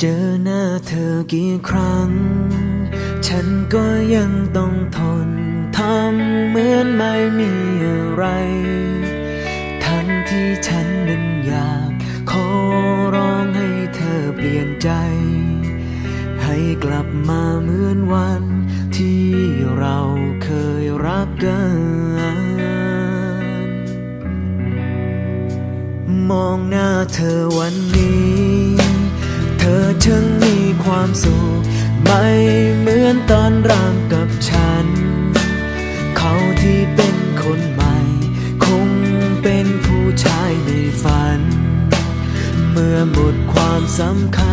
เธอกี่ครั้ง ฉันก็ยังต้องทนทำเหมือนไม่มีอะไร ทั้งที่ฉันนั้นอยากขอร้องให้เธอเปลี่ยนใจ ให้กลับมาเหมือนวันที่เราเคยรักกัน มองหน้าเธอวันนี้ เธอช่างมีความสุข ไม่เหมือนตอนรามกับฉัน เขาที่เป็นคนใหม่ คงเป็นผู้ชายในฝัน เมื่อหมดความสำคัญ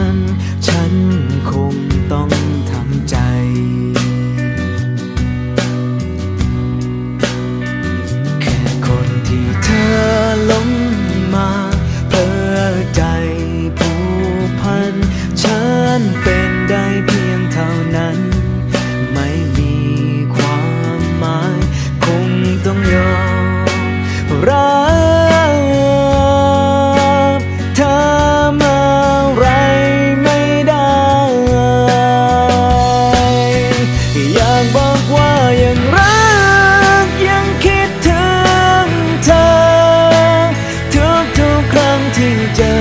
เจอ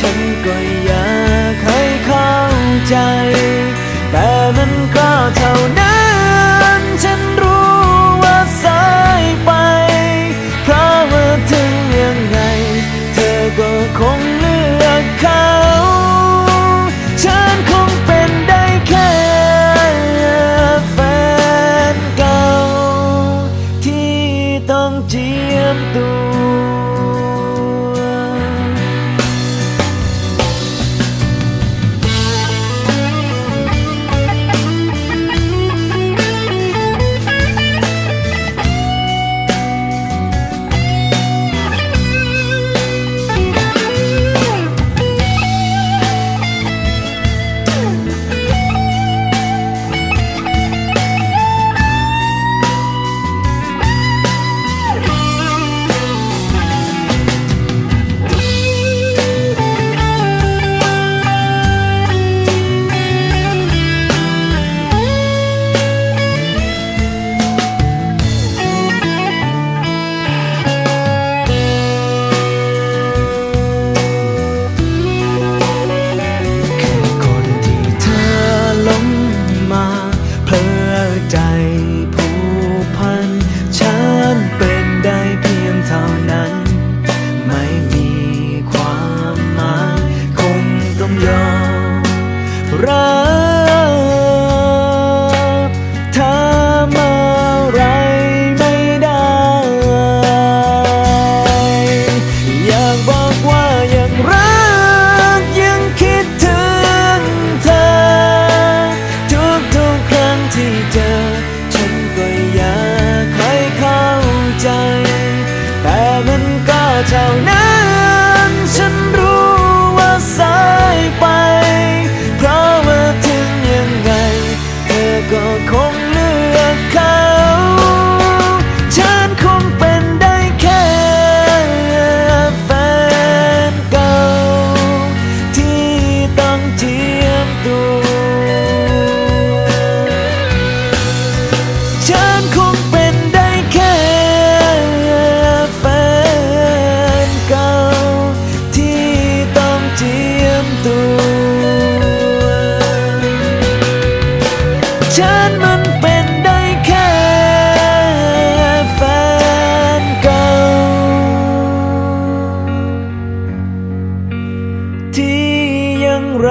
ฉันก็อยากให้เข้าใจ แต่มันก็เท่านั้น ฉันรู้ว่าสายไป เพราะว่าถึงยังไง เธอก็คงเลือกเขาฉันคงเป็นได้แค่แฟนเก่า ที่ต้องเจียมตัว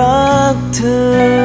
같은